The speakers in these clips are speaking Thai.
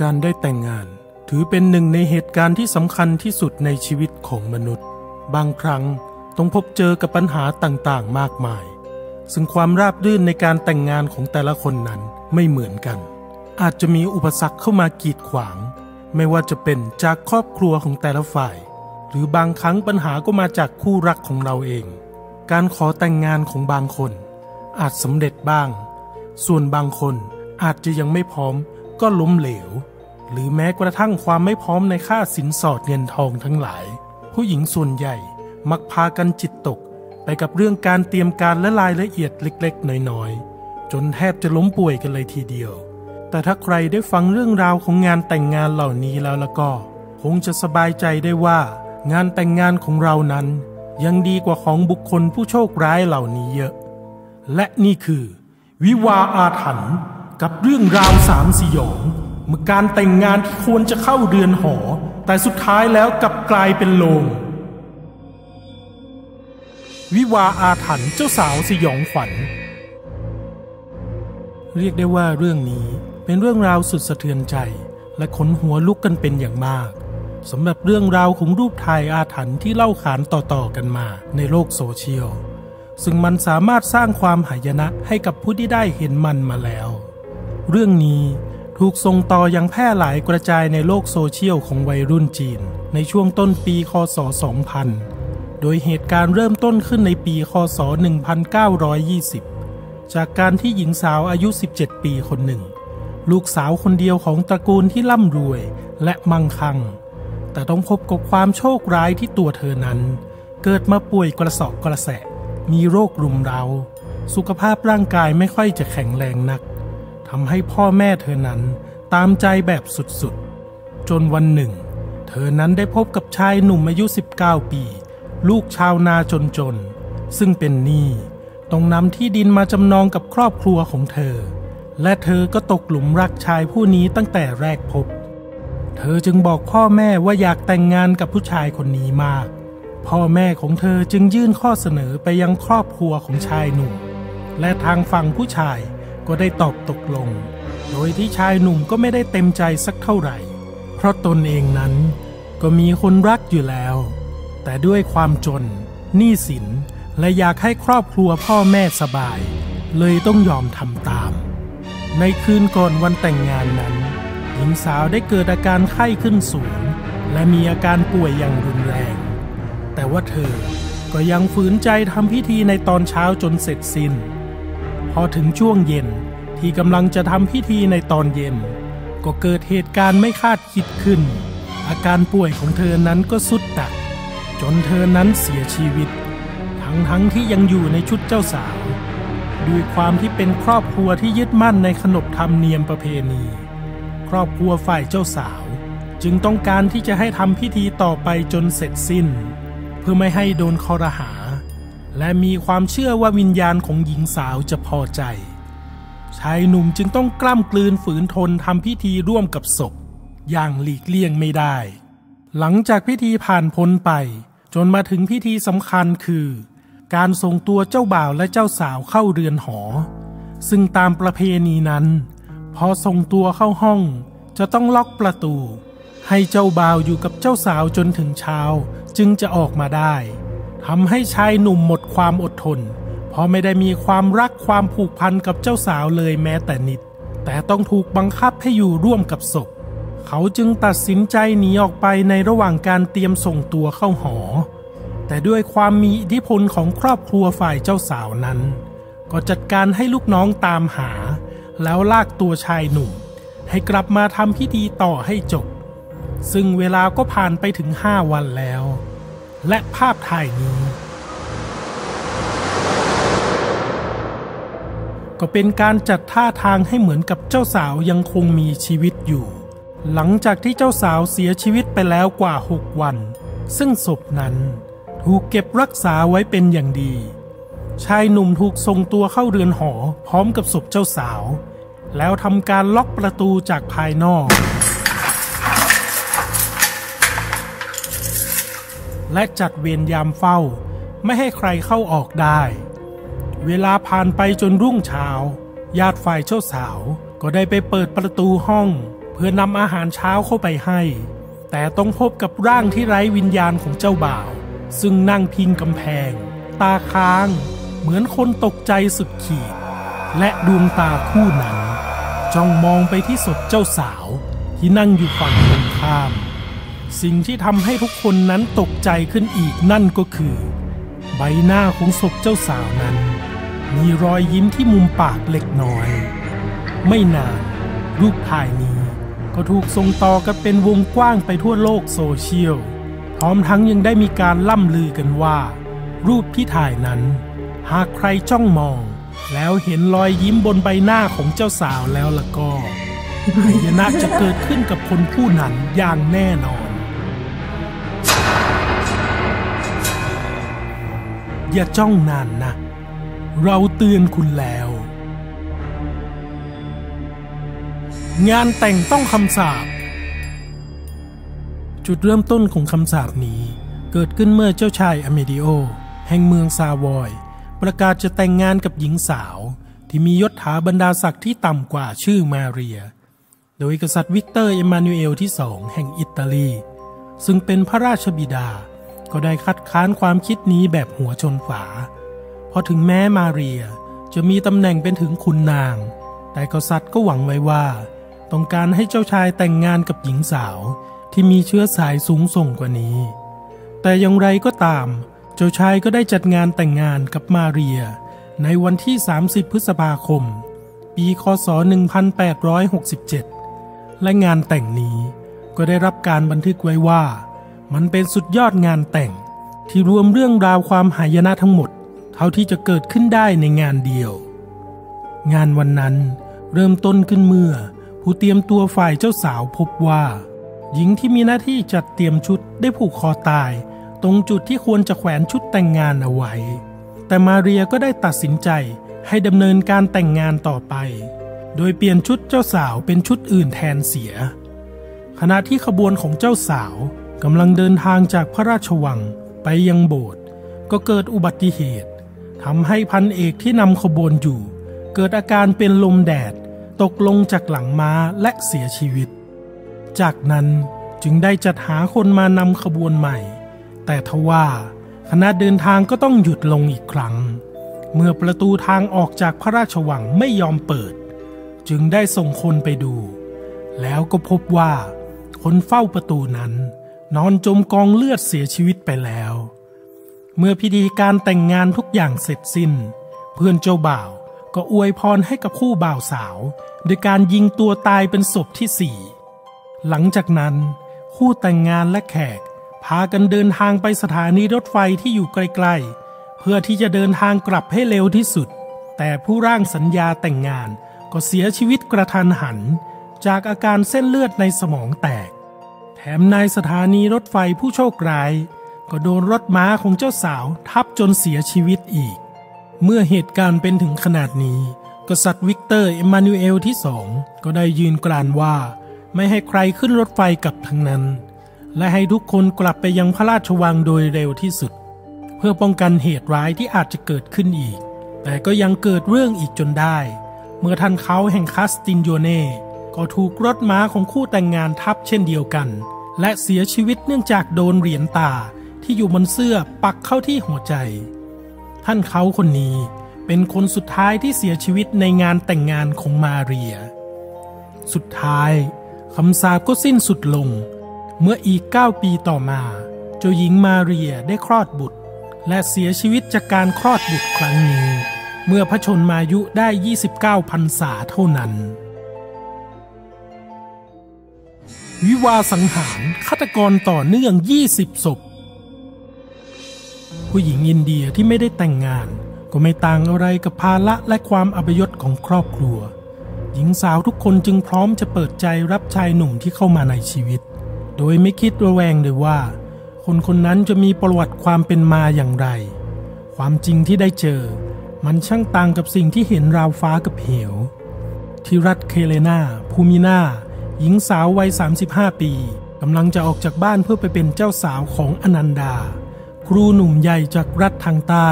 การได้แต่งงานถือเป็นหนึ่งในเหตุการณ์ที่สำคัญที่สุดในชีวิตของมนุษย์ บางครั้งต้องพบเจอกับปัญหาต่างๆ มากมาย ซึ่งความราบรื่นในการแต่งงานของแต่ละคนนั้นไม่เหมือนกัน อาจจะมีอุปสรรคเข้ามากีดขวาง ไม่ว่าจะเป็นจากครอบครัวของแต่ละฝ่าย หรือบางครั้งปัญหาก็มาจากคู่รักของเราเอง การขอแต่งงานของบางคน อาจสำเร็จบ้าง ส่วนบางคนอาจจะยังไม่พร้อม ก็ล้มเหลว หรือแม้กระทั่งความไม่พร้อมในค่าสินสอดเงินทองทั้งหลาย ผู้หญิงส่วนใหญ่มักพากันจิตตก ไปกับเรื่องการเตรียมการและรายละเอียดเล็กๆ น้อยๆ จนแทบจะล้มป่วยกันเลยทีเดียว แต่ถ้าใครได้ฟังเรื่องราวของงานแต่งงานเหล่านี้แล้วล้วก็ คงจะสบายใจได้ว่า งานแต่งงานของเรานั้น ยังดีกว่าของบุคคลผู้โชคร้ายเหล่านี้เยอะ และนี่คือ วิวาอาถรรพ์ กับเรื่องราวสามสยองเมื่อการแต่งงานที่ควรจะเข้าเรือนหอ แต่สุดท้ายแล้วกลับกลายเป็นโลง วิวาอาถรรพ์เจ้าสาวสยองขวัญ เรียกได้ว่าเรื่องนี้เป็นเรื่องราวสุดสะเทือนใจ และขนหัวลุกกันเป็นอย่างมากสำหรับเรื่องราวของรูปถ่ายอาถรรพ์ที่เล่าขานต่อๆกันมาในโลกโซเชียล ซึ่งมันสามารถสร้างความหายนะให้กับผู้ที่ได้เห็นมันมาแล้ว เรื่องนี้ถูกส่งต่อยังแพร่หลายกระจายในโลกโซเชียลของวัยรุ่นจีน ในช่วงต้นปีคศ 2000 โดยเหตุการณ์เริ่มต้นขึ้นในปีคศ 1920 จากการที่หญิงสาวอายุ 17 ปีคนหนึ่ง ลูกสาวคนเดียวของตระกูลที่ร่ำรวยและมั่งคั่ง แต่ต้องพบกับความโชคร้ายที่ตัวเธอนั้น เกิดมาป่วยกระสอบกระแสะ มีโรครุมเร้า สุขภาพร่างกายไม่ค่อยจะแข็งแรงนักำให้พ่อแม่เธอนั้นตามใจแบบสุดๆ จนวันหนึ่ง เธอนั้นได้พบกับชายหนุ่มอายุ 19 ปี ลูกชาวนาจนๆ ซึ่งเป็นหนี้ต้องนำที่ดินมาจำนองกับครอบครัวของเธอ และเธอก็ตกหลุมรักชายผู้นี้ตั้งแต่แรกพบ เธอจึงบอกพ่อแม่ว่าอยากแต่งงานกับผู้ชายคนนี้มาก พ่อแม่ของเธอจึงยื่นข้อเสนอไปยังครอบครัวของชายหนุ่ม และทางฝั่งผู้ชาย ก็ได้ตอบตกลง โดยที่ชายหนุ่มก็ไม่ได้เต็มใจสักเท่าไหร่ เพราะตนเองนั้นก็มีคนรักอยู่แล้ว แต่ด้วยความจนหนี้สินและอยากให้ครอบครัวพ่อแม่สบาย เลยต้องยอมทำตาม ในคืนก่อนวันแต่งงานนั้น หญิงสาวได้เกิดอาการไข้ขึ้นสูง และมีอาการป่วยอย่างรุนแรง แต่ว่าเธอก็ยังฝืนใจทำพิธีในตอนเช้าจนเสร็จสิ้น พอถึงช่วงเย็นที่กำลังจะทำพิธีในตอนเย็น ก็เกิดเหตุการณ์ไม่คาดคิดขึ้น อาการป่วยของเธอนั้นก็สุดหนัก จนเธอนั้นเสียชีวิต ทั้งทั้งที่ยังอยู่ในชุดเจ้าสาว ด้วยความที่เป็นครอบครัวที่ยึดมั่นในขนบธรรมเนียมประเพณี ครอบครัวฝ่ายเจ้าสาวจึงต้องการที่จะให้ทำพิธีต่อไปจนเสร็จสิ้น เพื่อไม่ให้โดนคอรหา และมีความเชื่อว่าวิญญาณของหญิงสาวจะพอใจ ชายหนุ่มจึงต้องกล้ำกลืนฝืนทนทำพิธีร่วมกับศพ อย่างหลีกเลี่ยงไม่ได้ หลังจากพิธีผ่านพ้นไป จนมาถึงพิธีสำคัญคือ การส่งตัวเจ้าบ่าวและเจ้าสาวเข้าเรือนหอ ซึ่งตามประเพณีนั้น พอส่งตัวเข้าห้อง จะต้องล็อกประตู ให้เจ้าบ่าวอยู่กับเจ้าสาวจนถึงเช้าจึงจะออกมาได้ ทำให้ชายหนุ่มหมดความอดทน เพราะไม่ได้มีความรักความผูกพันกับเจ้าสาวเลยแม้แต่นิด แต่ต้องถูกบังคับให้อยู่ร่วมกับศพ เขาจึงตัดสินใจหนีออกไปในระหว่างการเตรียมส่งตัวเข้าหอ แต่ด้วยความมีอิทธิพลของครอบครัวฝ่ายเจ้าสาวนั้น ก็จัดการให้ลูกน้องตามหา แล้วลากตัวชายหนุ่ม ให้กลับมาทำพิธีต่อให้จบ ซึ่งเวลาก็ผ่านไปถึงห้าวันแล้วและภาพถ่ายนี้ ก็เป็นการจัดท่าทางให้เหมือนกับเจ้าสาวยังคงมีชีวิตอยู่ หลังจากที่เจ้าสาวเสียชีวิตไปแล้วกว่าหกวัน ซึ่งศพนั้นถูกเก็บรักษาไว้เป็นอย่างดี ชายหนุ่มถูกส่งตัวเข้าเรือนหอพร้อมกับศพเจ้าสาว แล้วทำการล็อกประตูจากภายนอก และจัดเวรยามเฝ้า ไม่ให้ใครเข้าออกได้ เวลาผ่านไปจนรุ่งเช้า ญาติฝ่ายเจ้าสาวก็ได้ไปเปิดประตูห้อง เพื่อนำอาหารเช้าเข้าไปให้ แต่ต้องพบกับร่างที่ไร้วิญญาณของเจ้าบ่าว ซึ่งนั่งพิงกำแพง ตาค้าง เหมือนคนตกใจสุดขีด และดวงตาคู่นั้น จ้องมองไปที่ศพเจ้าสาวที่นั่งอยู่ฝั่งตรงข้าม สิ่งที่ทำให้ทุกคนนั้นตกใจขึ้นอีกนั่นก็คือ ใบหน้าของศพเจ้าสาวนั้น มีรอยยิ้มที่มุมปากเล็กน้อย ไม่นาน รูปถ่ายนี้ก็ถูกส่งต่อกันเป็นวงกว้างไปทั่วโลกโซเชียล พร้อมทั้งยังได้มีการล่ำลือกันว่า รูปที่ถ่ายนั้น หากใครจ้องมอง แล้วเห็นรอยยิ้มบนใบหน้าของเจ้าสาวแล้วล่ะก็หายนะจะเกิดขึ้นกับคนผู้นั้นอย่างแน่นอน อย่าจ้องนานนะ เราเตือนคุณแล้ว งานแต่งต้องคำสาปจุดเริ่มต้นของคำสาปนี้ เกิดขึ้นเมื่อเจ้าชายอเมดิโอ แห่งเมืองซาวอย ประกาศจะแต่งงานกับหญิงสาวที่มียศถาบรรดาศักดิ์ที่ต่ำกว่าชื่อมาเรีย โดยกษัตริย์วิกเตอร์เอมานูเอลที่สองแห่งอิตาลี ซึ่งเป็นพระราชบิดา ก็ได้คัดค้านความคิดนี้แบบหัวชนฝา เพราะถึงแม้มาเรียจะมีตำแหน่งเป็นถึงขุนนาง แต่กษัตริย์ก็หวังไว้ว่า ต้องการให้เจ้าชายแต่งงานกับหญิงสาวที่มีเชื้อสายสูงส่งกว่านี้ แต่อย่างไรก็ตาม เจ้าชายก็ได้จัดงานแต่งงานกับมาเรีย ในวันที่ 30 พฤษภาคม ปีคศ 1867 และงานแต่งนี้ก็ได้รับการบันทึกไว้ว่า มันเป็นสุดยอดงานแต่งที่รวมเรื่องราวความหายนะทั้งหมด เท่าที่จะเกิดขึ้นได้ในงานเดียว งานวันนั้นเริ่มต้นขึ้นเมื่อ ผู้เตรียมตัวฝ่ายเจ้าสาวพบว่า หญิงที่มีหน้าที่จัดเตรียมชุดได้ผูกคอตาย ตรงจุดที่ควรจะแขวนชุดแต่งงานเอาไว้ แต่มาเรียก็ได้ตัดสินใจให้ดำเนินการแต่งงานต่อไป โดยเปลี่ยนชุดเจ้าสาวเป็นชุดอื่นแทนเสีย ขณะที่ขบวนของเจ้าสาวกำลังเดินทางจากพระราชวังไปยังโบสถ์ก็เกิดอุบัติเหตุ ทำให้พันเอกที่นำขบวนอยู่ เกิดอาการเป็นลมแดด ตกลงจากหลังม้าและเสียชีวิต จากนั้นจึงได้จัดหาคนมานำขบวนใหม่ แต่ทว่าคณะเดินทางก็ต้องหยุดลงอีกครั้ง เมื่อประตูทางออกจากพระราชวังไม่ยอมเปิด จึงได้ส่งคนไปดู แล้วก็พบว่า คนเฝ้าประตูนั้น นอนจมกองเลือดเสียชีวิตไปแล้ว เมื่อพิธีการแต่งงานทุกอย่างเสร็จสิ้น เพื่อนเจ้าบ่าวก็อวยพรให้กับคู่บ่าวสาวโดยการยิงตัวตายเป็นศพที่สี่หลังจากนั้นคู่แต่งงานและแขก พากันเดินทางไปสถานีรถไฟที่อยู่ใกลๆ เพื่อที่จะเดินทางกลับให้เร็วที่สุด แต่ผู้ร่างสัญญาแต่งงานก็เสียชีวิตกระทันหัน จากอาการเส้นเลือดในสมองแตก แถมนายสถานีรถไฟผู้โชคร้าย ก็โดนรถม้าของเจ้าสาวทับจนเสียชีวิตอีก เมื่อเหตุการณ์เป็นถึงขนาดนี้ กษัตริย์วิกเตอร์เอมานูเอลที่สองก็ได้ยืนกรานว่า ไม่ให้ใครขึ้นรถไฟกลับทั้งนั้น และให้ทุกคนกลับไปยังพระราชวังโดยเร็วที่สุด เพื่อป้องกันเหตุร้ายที่อาจจะเกิดขึ้นอีก แต่ก็ยังเกิดเรื่องอีกจนได้ เมื่อท่านเคานต์แห่งคาสติลโยเน่ก็ถูกรถม้าของคู่แต่งงานทับเช่นเดียวกัน และเสียชีวิตเนื่องจากโดนเหรียญตา ที่อยู่บนเสื้อปักเข้าที่หัวใจ ท่านเขาคนนี้เป็นคนสุดท้ายที่เสียชีวิตในงานแต่งงานของมาเรีย สุดท้ายคำสาปก็สิ้นสุดลง เมื่ออีก 9 ปีต่อมา เจ้าหญิงมาเรียได้คลอดบุตร และเสียชีวิตจากการคลอดบุตรครั้งนี้ เมื่อพระชนมายุได้ 29พรรษาเท่านั้น วิวาสังหารฆาตกรต่อเนื่อง 20 ศพ ผู้หญิงอินเดียที่ไม่ได้แต่งงาน ก็ไม่ต่างอะไรกับภาระและความอับยศของครอบครัว หญิงสาวทุกคนจึงพร้อมจะเปิดใจรับชายหนุ่มที่เข้ามาในชีวิต โดยไม่คิดระแวงเลยว่า คนคนนั้นจะมีประวัติความเป็นมาอย่างไร ความจริงที่ได้เจอ มันช่างต่างกับสิ่งที่เห็นราวฟ้ากับเหว ที่รัฐเคเลนาภูมินาหญิงสาววัย 35 ปีกำลังจะออกจากบ้านเพื่อไปเป็นเจ้าสาวของอนันดา ครูหนุ่มใหญ่จากรัฐทางใต้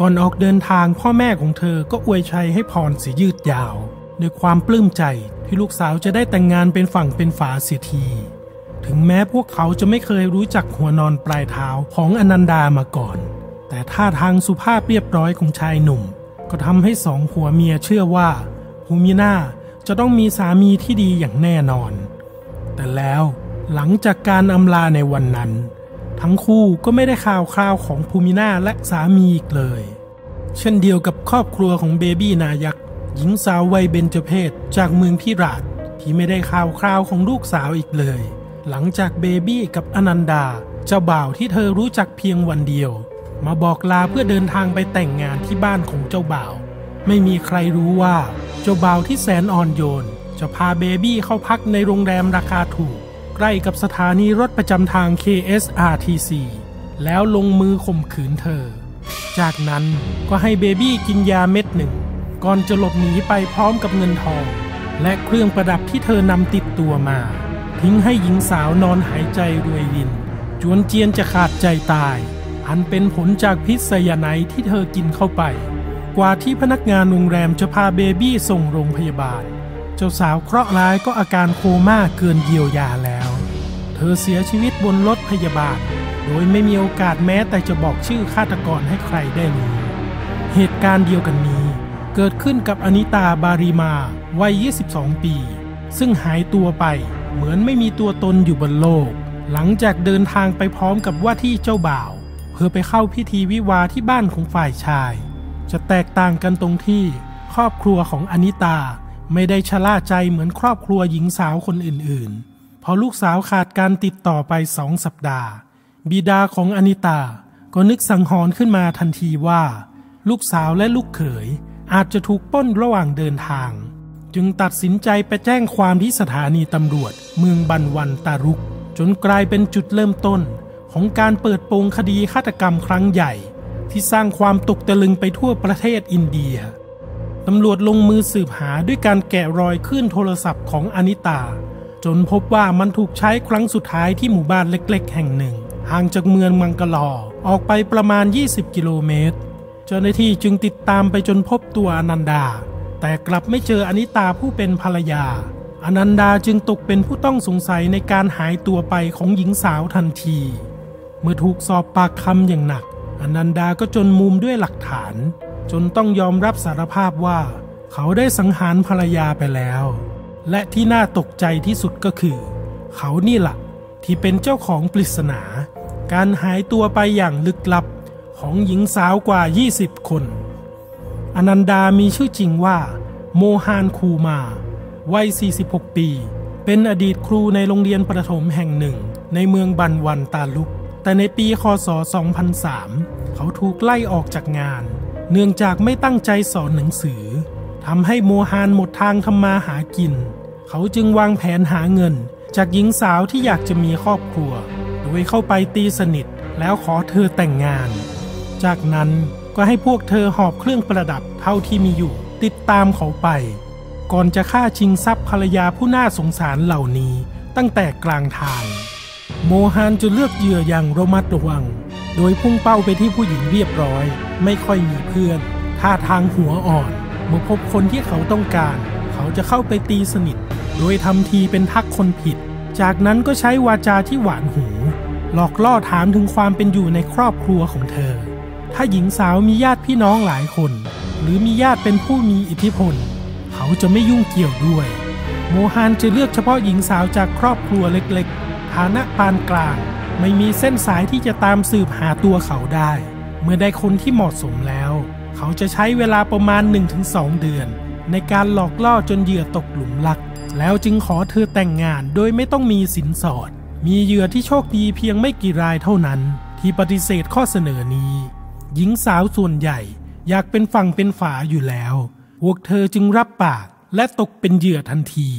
ก่อนออกเดินทางพ่อแม่ของเธอก็อวยชัยให้พรเสียยืดยาวด้วยความปลื้มใจที่ลูกสาวจะได้แต่งงานเป็นฝั่งเป็นฝาเสียทีถึงแม้พวกเขาจะไม่เคยรู้จักหัวนอนปลายเท้าของอนันดามาก่อน แต่ท่าทางสุภาพเรียบร้อยของชายหนุ่ม ก็ทำให้สองผัวเมียเชื่อว่าภูมินาจะต้องมีสามีที่ดีอย่างแน่นอน แต่แล้วหลังจากการอำลาในวันนั้น ทั้งคู่ก็ไม่ได้ข่าวคราวของภูมินาและสามีอีกเลย เช่นเดียวกับครอบครัวของเบบี้นายักษ์หญิงสาววัยเบญจเพศจากเมืองพิราดที่ไม่ได้ข่าวคราวของลูกสาวอีกเลย หลังจากเบบี้กับอนันดาเจ้าบ่าวที่เธอรู้จักเพียงวันเดียว มาบอกลาเพื่อเดินทางไปแต่งงานที่บ้านของเจ้าบ่าว ไม่มีใครรู้ว่า เจ้าบ่าวที่แสนอ่อนโยน จะพาเบบี้เข้าพักในโรงแรมราคาถูก ใกล้กับสถานีรถประจำทาง KSRTC แล้วลงมือข่มขืนเธอ จากนั้นก็ให้เบบี้กินยาเม็ดหนึ่ง ก่อนจะหลบหนีไปพร้อมกับเงินทอง และเครื่องประดับที่เธอนำติดตัวมา ทิ้งให้หญิงสาวนอนหายใจรวยริน จวนเจียนจะขาดใจตาย อันเป็นผลจากพิษไซยาไนที่เธอกินเข้าไป กว่าที่พนักงานโรงแรมจะพาเบบี้ส่งโรงพยาบาล เจ้าสาวเคราะห์ร้ายก็อาการโคม่าเกินเยียวยาแล้ว เธอเสียชีวิตบนรถพยาบาล โดยไม่มีโอกาสแม้แต่จะบอกชื่อฆาตกรให้ใครได้รู้ เหตุการณ์เดียวกันนี้เกิดขึ้นกับอนิตาบารีมาวัย 22 ปี ซึ่งหายตัวไปเหมือนไม่มีตัวตนอยู่บนโลก หลังจากเดินทางไปพร้อมกับว่าที่เจ้าบ่าว เพื่อไปเข้าพิธีวิวาที่บ้านของฝ่ายชาย จะแตกต่างกันตรงที่ครอบครัวของอนิตา ไม่ได้ชะล่าใจเหมือนครอบครัวหญิงสาวคนอื่นๆ พอลูกสาวขาดการติดต่อไปสองสัปดาห์ บิดาของอนิตา ก็นึกสังหรณ์ขึ้นมาทันทีว่า ลูกสาวและลูกเขย อาจจะถูกป้นระหว่างเดินทาง จึงตัดสินใจไปแจ้งความที่สถานีตำรวจ เมืองบันวันตารุก จนกลายเป็นจุดเริ่มต้น ของการเปิดโปงคดีฆาตกรรมครั้งใหญ่ ที่สร้างความตกตะลึงไปทั่วประเทศอินเดีย ตำรวจลงมือสืบหาด้วยการแกะรอยขึ้นโทรศัพท์ของอนิตา จนพบว่ามันถูกใช้ครั้งสุดท้ายที่หมู่บ้านเล็ก ๆ แห่งหนึ่ง ห่างจากเมืองมังกลอออกไปประมาณ 20 กิโลเมตร เจ้าหน้าที่จึงติดตามไปจนพบตัวอนันดา แต่กลับไม่เจออนิตาผู้เป็นภรรยา อนันดาจึงตกเป็นผู้ต้องสงสัยในการหายตัวไปของหญิงสาวทันที เมื่อถูกสอบปากคำอย่างหนัก อนันดาก็จนมุมด้วยหลักฐาน จนต้องยอมรับสารภาพว่า เขาได้สังหารภรรยาไปแล้ว และที่น่าตกใจที่สุดก็คือ เขานี่แหละที่เป็นเจ้าของปริศนา การหายตัวไปอย่างลึกลับของหญิงสาวกว่า 20 คน อนันดามีชื่อจริงว่า โมฮานคูมา วัย 46 ปี เป็นอดีตครูในโรงเรียนประถมแห่งหนึ่งในเมืองบันวันตาลุก แต่ในปีคศ 2003 เขาถูกไล่ออกจากงาน เนื่องจากไม่ตั้งใจสอนหนังสือทำให้โมฮานหมดทางทำมาหากิน เขาจึงวางแผนหาเงิน จากหญิงสาวที่อยากจะมีครอบครัว โดยเข้าไปตีสนิทแล้วขอเธอแต่งงาน จากนั้นก็ให้พวกเธอหอบเครื่องประดับเท่าที่มีอยู่ ติดตามเขาไป ก่อนจะฆ่าชิงทรัพย์ภรรยาผู้น่าสงสารเหล่านี้ตั้งแต่กลางทาง โมฮานจะเลือกเหยื่ออย่างระมัดระวัง โดยพุ่งเป้าไปที่ผู้หญิงเรียบร้อย ไม่ค่อยมีเพื่อน ท่าทางหัวอ่อน เมื่อพบคนที่เขาต้องการ เขาจะเข้าไปตีสนิท โดยทำทีเป็นทักคนผิด จากนั้นก็ใช้วาจาที่หวานหู หลอกล่อถามถึงความเป็นอยู่ในครอบครัวของเธอ ถ้าหญิงสาวมีญาติพี่น้องหลายคน หรือมีญาติเป็นผู้มีอิทธิพล เขาจะไม่ยุ่งเกี่ยวด้วย โมฮันจะเลือกเฉพาะหญิงสาวจากครอบครัวเล็กๆ ฐานะปานกลาง ไม่มีเส้นสายที่จะตามสืบหาตัวเขาได้ เมื่อได้คนที่เหมาะสมแล้ว เขาจะใช้เวลาประมาณ 1-2 เดือน ในการหลอกล่อจนเหยื่อตกหลุมรัก แล้วจึงขอเธอแต่งงานโดยไม่ต้องมีสินสอด มีเหยื่อที่โชคดีเพียงไม่กี่รายเท่านั้น ที่ปฏิเสธข้อเสนอนี้ หญิงสาวส่วนใหญ่อยากเป็นฝั่งเป็นฝาอยู่แล้ว พวกเธอจึงรับปากและตกเป็นเหยื่อทันที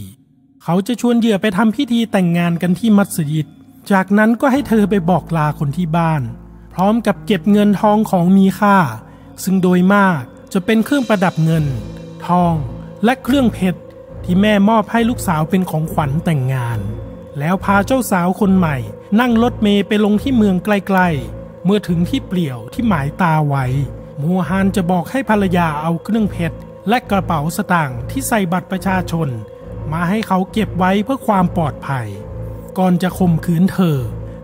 เขาจะชวนเหยื่อไปทำพิธีแต่งงานกันที่มัสยิด จากนั้นก็ให้เธอไปบอกลาคนที่บ้าน พร้อมกับเก็บเงินทองของมีค่า ซึ่งโดยมากจะเป็นเครื่องประดับเงิน ทอง และเครื่องเพชรที่แม่มอบให้ลูกสาวเป็นของขวัญแต่งงาน แล้วพาเจ้าสาวคนใหม่ นั่งรถเมย์ไปลงที่เมืองใกลๆ เมื่อถึงที่เปลี่ยวที่หมายตาไว้โมฮันจะบอกให้ภรรยาเอาเครื่องเพชรและกระเป๋าสตางค์ที่ใส่บัตรประชาชน มาให้เขาเก็บไว้เพื่อความปลอดภัย ก่อนจะข่มขืนเธอ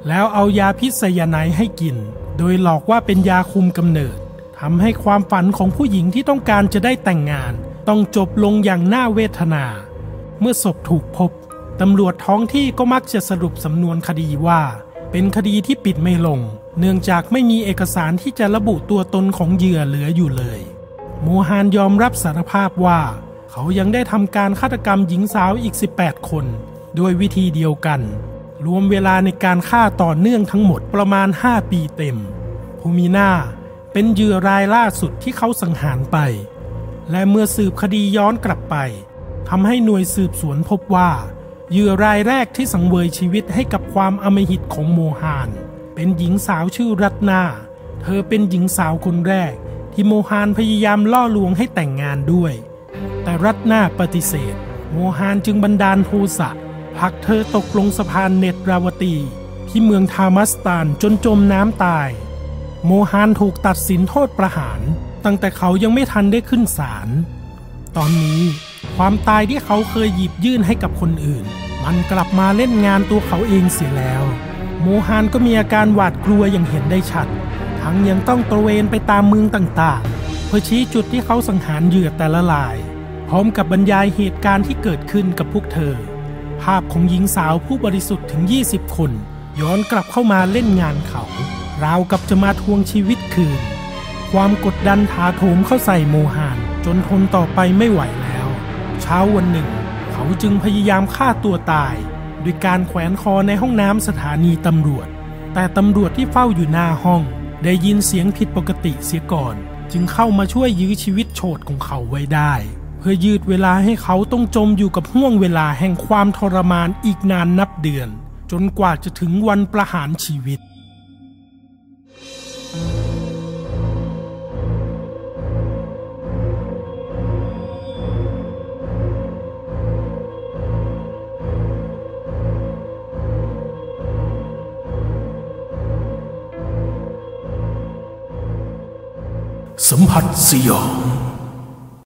แล้วเอายาพิษไซยาไนให้กิน โดยหลอกว่าเป็นยาคุมกำเนิดทำให้ความฝันของผู้หญิงที่ต้องการจะได้แต่งงาน ต้องจบลงอย่างน่าเวทนา เมื่อศพถูกพบตำรวจท้องที่ก็มักจะสรุปสำนวนคดีว่า เป็นคดีที่ปิดไม่ลง เนื่องจากไม่มีเอกสารที่จะระบุตัวตนของเหยื่อเหลืออยู่เลย โมฮานยอมรับสารภาพว่า เขายังได้ทำการฆาตกรรมหญิงสาวอีก 18 คน ด้วยวิธีเดียวกัน รวมเวลาในการฆ่าต่อเนื่องทั้งหมดประมาณ 5 ปีเต็ม ภูมินาเป็นเหยื่อรายล่าสุดที่เขาสังหารไป และเมื่อสืบคดีย้อนกลับไปทำให้หน่วยสืบสวนพบว่าเหยื่อรายแรกที่สังเวยชีวิตให้กับความอมหิตของโมฮาน เป็นหญิงสาวชื่อรัตนา เธอเป็นหญิงสาวคนแรก ที่โมฮานพยายามล่อลวงให้แต่งงานด้วย แต่รัตนาปฏิเสธ โมฮานจึงบันดาลโทสะผลักเธอตกลงสะพานเนตราวตี ที่เมืองทามัสตานจนจมน้ำตาย โมฮานถูกตัดสินโทษประหาร ตั้งแต่เขายังไม่ทันได้ขึ้นศาลตอนนี้ความตายที่เขาเคยหยิบยื่นให้กับคนอื่น มันกลับมาเล่นงานตัวเขาเองเสียแล้ว โมฮานก็มีอาการหวาดกลัวอย่างเห็นได้ชัด ทั้งยังต้องตระเวนไปตามเมืองต่างๆ เพื่อชี้จุดที่เขาสังหารเหยื่อแต่ละราย ร้อมกับบรรยายเหตุการณ์ที่เกิดขึ้นกับพวกเธอ ภาพของหญิงสาวผู้บริสุทธิ์ถึง 20 คน ย้อนกลับเข้ามาเล่นงานเขา ราวกับจะมาทวงชีวิตคืน ความกดดันถาโถมเข้าใส่โมฮาน จนทนต่อไปไม่ไหวแล้ว เช้าวันหนึ่ง เขาจึงพยายามฆ่าตัวตายด้วยการแขวนคอในห้องน้ำสถานีตำรวจ แต่ตำรวจที่เฝ้าอยู่หน้าห้อง ได้ยินเสียงผิดปกติเสียก่อน จึงเข้ามาช่วยยื้อชีวิตโฉดของเขาไว้ได้ เพื่อยืดเวลาให้เขาต้องจมอยู่กับห่วงเวลาแห่งความทรมานอีกนานนับเดือน จนกว่าจะถึงวันประหารชีวิต สัมผัสสยอง